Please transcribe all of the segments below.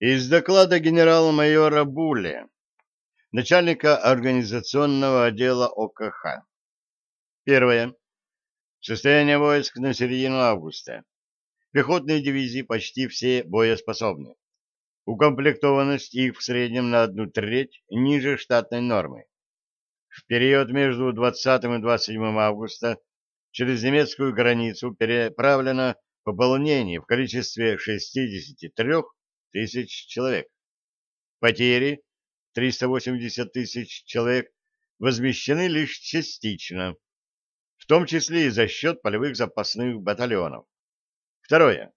Из доклада генерал-майора Буле, начальника организационного отдела ОКХ. Первое. Состояние войск на середину августа. Пехотные дивизии почти все боеспособны. Укомплектованность их в среднем на одну треть ниже штатной нормы. В период между 20 и 27 августа через немецкую границу переправлено пополнение в количестве 63 тысяч человек. Потери 380 тысяч человек возмещены лишь частично, в том числе и за счет полевых запасных батальонов. Второе.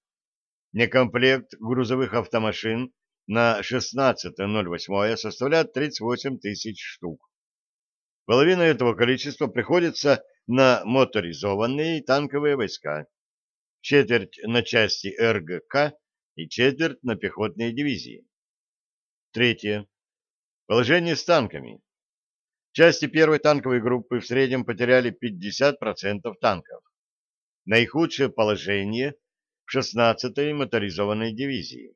Некомплект грузовых автомашин на 16.08 составляет 38 тысяч штук. Половина этого количества приходится на моторизованные танковые войска, четверть на части РГК и четверть на пехотные дивизии. Третье. Положение с танками. Части первой танковой группы в среднем потеряли 50% танков. Наихудшее положение в 16-й моторизованной дивизии.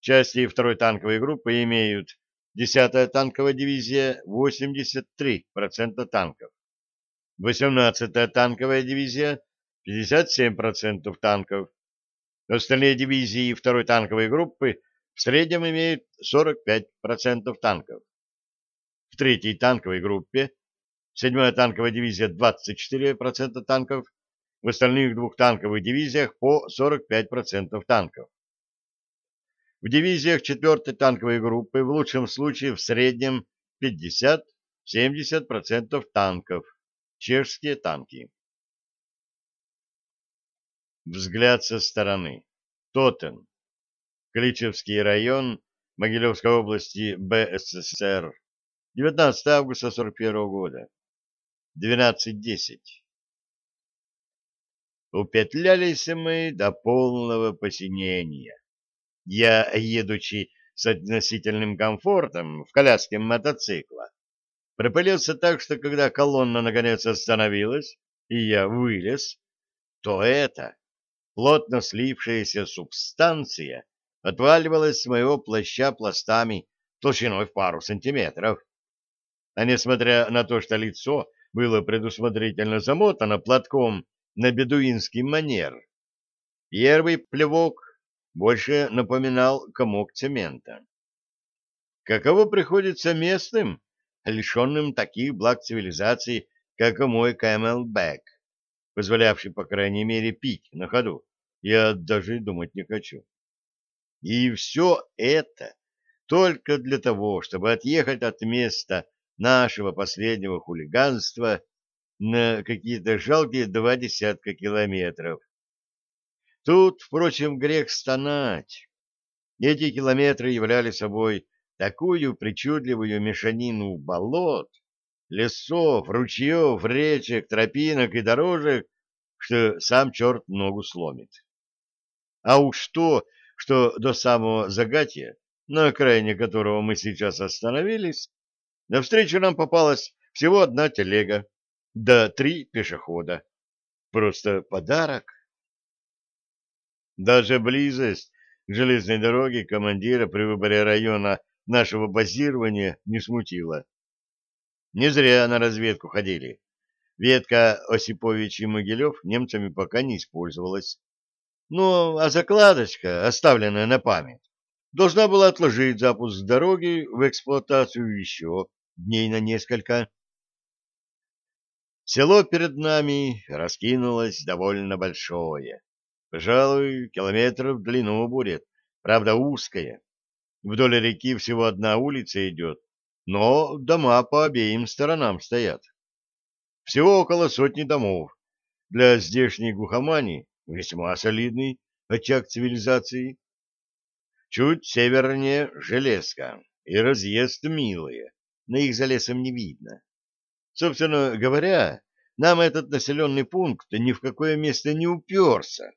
Части второй танковой группы имеют 10-я танковая дивизия 83% танков, 18-я танковая дивизия 57% танков, Остальные дивизии второй танковой группы в среднем имеют 45% танков. В третьей танковой группе 7-я танковая дивизия 24% танков, в остальных двух танковых дивизиях по 45% танков. В дивизиях 4-й танковой группы в лучшем случае в среднем 50-70% танков, чешские танки. Взгляд со стороны. Тотен. Кличевский район Могилевской области БССР. 19 августа 41 года. 12.10. Упетлялись мы до полного посинения. Я, едучи с относительным комфортом в коляске мотоцикла, пропылился так, что когда колонна наконец остановилась, и я вылез, то это плотно слившаяся субстанция отваливалась с моего плаща пластами толщиной в пару сантиметров. А несмотря на то, что лицо было предусмотрительно замотано платком на бедуинский манер, первый плевок больше напоминал комок цемента. Каково приходится местным, лишенным таких благ цивилизации, как мой CamelBak, позволявший, по крайней мере, пить на ходу? Я даже думать не хочу. И все это только для того, чтобы отъехать от места нашего последнего хулиганства на какие-то жалкие два десятка километров. Тут, впрочем, грех стонать. Эти километры являли собой такую причудливую мешанину болот, лесов, ручьев, речек, тропинок и дорожек, что сам черт ногу сломит. А уж то, что до самого Загатья, на окраине которого мы сейчас остановились, навстречу нам попалась всего одна телега, да три пешехода. Просто подарок. Даже близость к железной дороге командира при выборе района нашего базирования не смутила. Не зря на разведку ходили. Ветка Осипович и Могилев немцами пока не использовалась. Ну, а закладочка, оставленная на память, должна была отложить запуск дороги в эксплуатацию еще дней на несколько. Село перед нами раскинулось довольно большое. Пожалуй, километров в длину будет, правда узкая. Вдоль реки всего одна улица идет, но дома по обеим сторонам стоят. Всего около сотни домов. Для здешней глухомани весьма солидный очаг цивилизации. Чуть севернее железка и разъезд милые, но их за лесом не видно. Собственно говоря, нам этот населенный пункт ни в какое место не уперся.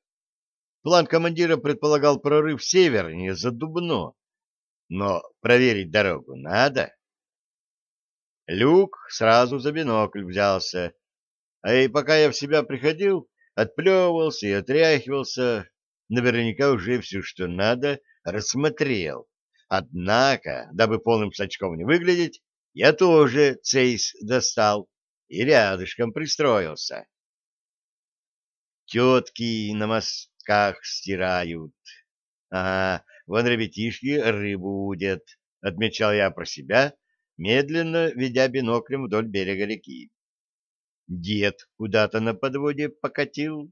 План командира предполагал прорыв севернее, за Дубно. Но проверить дорогу надо. Люк сразу за бинокль взялся. А и пока я в себя приходил, отплевывался и отряхивался, наверняка уже все, что надо, рассмотрел. Однако, дабы полным сачком не выглядеть, я тоже цейс достал и рядышком пристроился. Тетки на мостках стирают. Ага, вон ребятишки рыбу удят, — отмечал я про себя, медленно ведя биноклем вдоль берега реки. Дед куда-то на подводе покатил.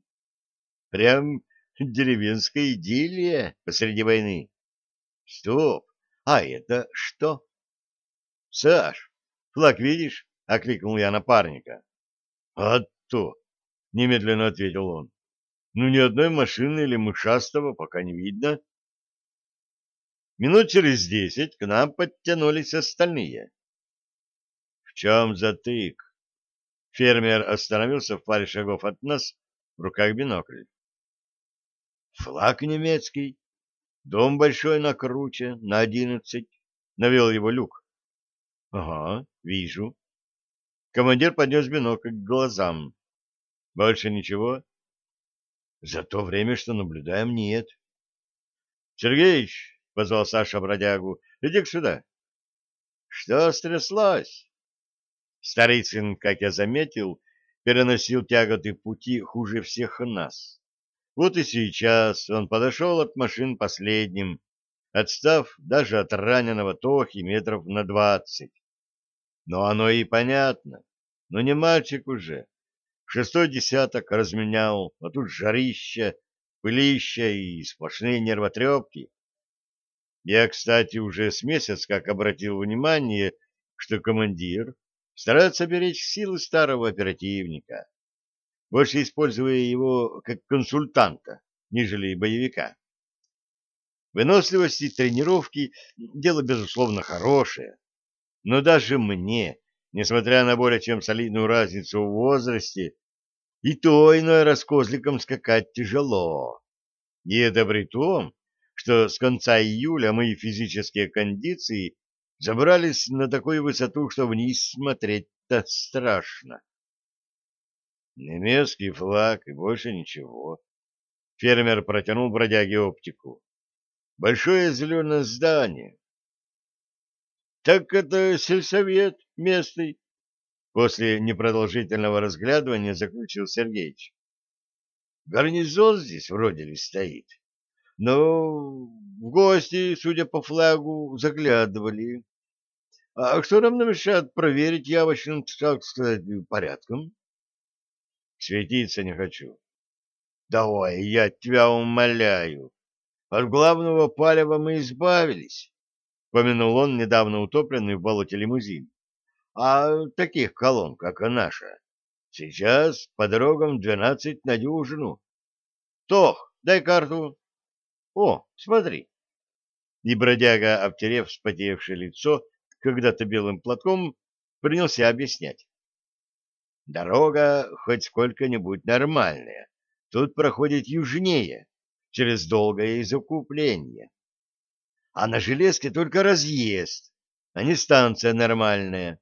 Прям деревенская идиллия посреди войны. Стоп, а это что? Саш, флаг видишь? — окликнул я напарника. — А то, — немедленно ответил он. — Ну, ни одной машины или мышастого пока не видно. Минут через десять к нам подтянулись остальные. — В чем затык? Фермер остановился в паре шагов от нас, в руках бинокль. — Флаг немецкий. Дом большой на круче, на одиннадцать. Навел его люк. — Ага, вижу. Командир поднес бинокль к глазам. — Больше ничего? — За то время, что наблюдаем, нет. — Сергеич, — позвал Саша бродягу, — иди сюда. — Что стряслось? Старицын, как я заметил, переносил тяготы пути хуже всех нас. Вот и сейчас он подошел от машин последним, отстав даже от раненого Тохи метров на двадцать. Но оно и понятно. Но не мальчик уже. Шестой десяток разменял, а тут жарища, пылища и сплошные нервотрепки. Я, кстати, уже с месяц как обратил внимание, что командир старается беречь силы старого оперативника, больше используя его как консультанта, нежели боевика. Выносливость и тренировки – дело, безусловно, хорошее, но даже мне, несмотря на более чем солидную разницу в возрасте, и то иной раз скакать тяжело. И это при том, что с конца июля мои физические кондиции забрались на такую высоту, что вниз смотреть-то страшно. Немецкий флаг и больше ничего. Фермер протянул бродяге оптику. Большое зеленое здание, так это сельсовет местный. После непродолжительного разглядывания заключил Сергеич. Гарнизон здесь вроде ли стоит. Но в гости, судя по флагу, заглядывали. А что нам намешает проверить явочным, так сказать, порядком? Светиться не хочу. Давай, я тебя умоляю. От главного палева мы избавились. — помянул он недавно утопленный в болоте лимузин. — А таких колонн, как наша, сейчас по дорогам двенадцать на дюжину. Тох, дай карту. О, смотри. И бродяга, обтерев вспотевшее лицо когда-то белым платком, принялся объяснять. Дорога хоть сколько-нибудь нормальная. Тут проходит южнее, через долгое изокупление а на железке только разъезд, а не станция нормальная.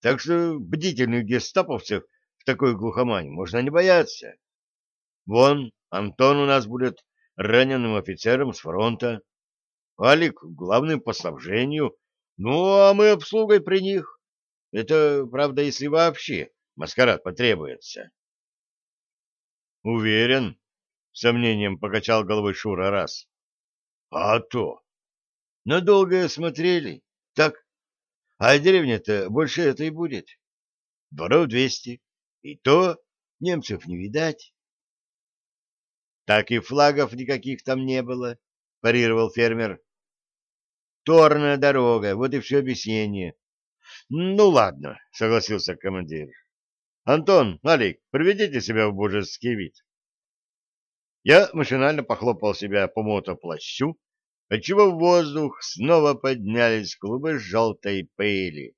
Так что бдительных гестаповцев в такой глухомане можно не бояться. Вон, Антон у нас будет раненым офицером с фронта, Алик главным по снабжению, ну, а мы обслугой при них. Это, правда, если вообще маскарад потребуется. Уверен, сомнением покачал головой Шура раз. А то, Надолго смотрели. Так. А деревня-то больше этой будет. Дворов двести. И то немцев не видать. Так и флагов никаких там не было, парировал фермер. Торная дорога, вот и все объяснение. Ну ладно, согласился командир. Антон, Алик, приведите себя в божеский вид. Я машинально похлопал себя по мотоплащу, отчего в воздух снова поднялись клубы желтой пыли.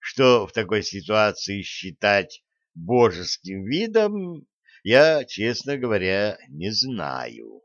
Что в такой ситуации считать божеским видом, я, честно говоря, не знаю.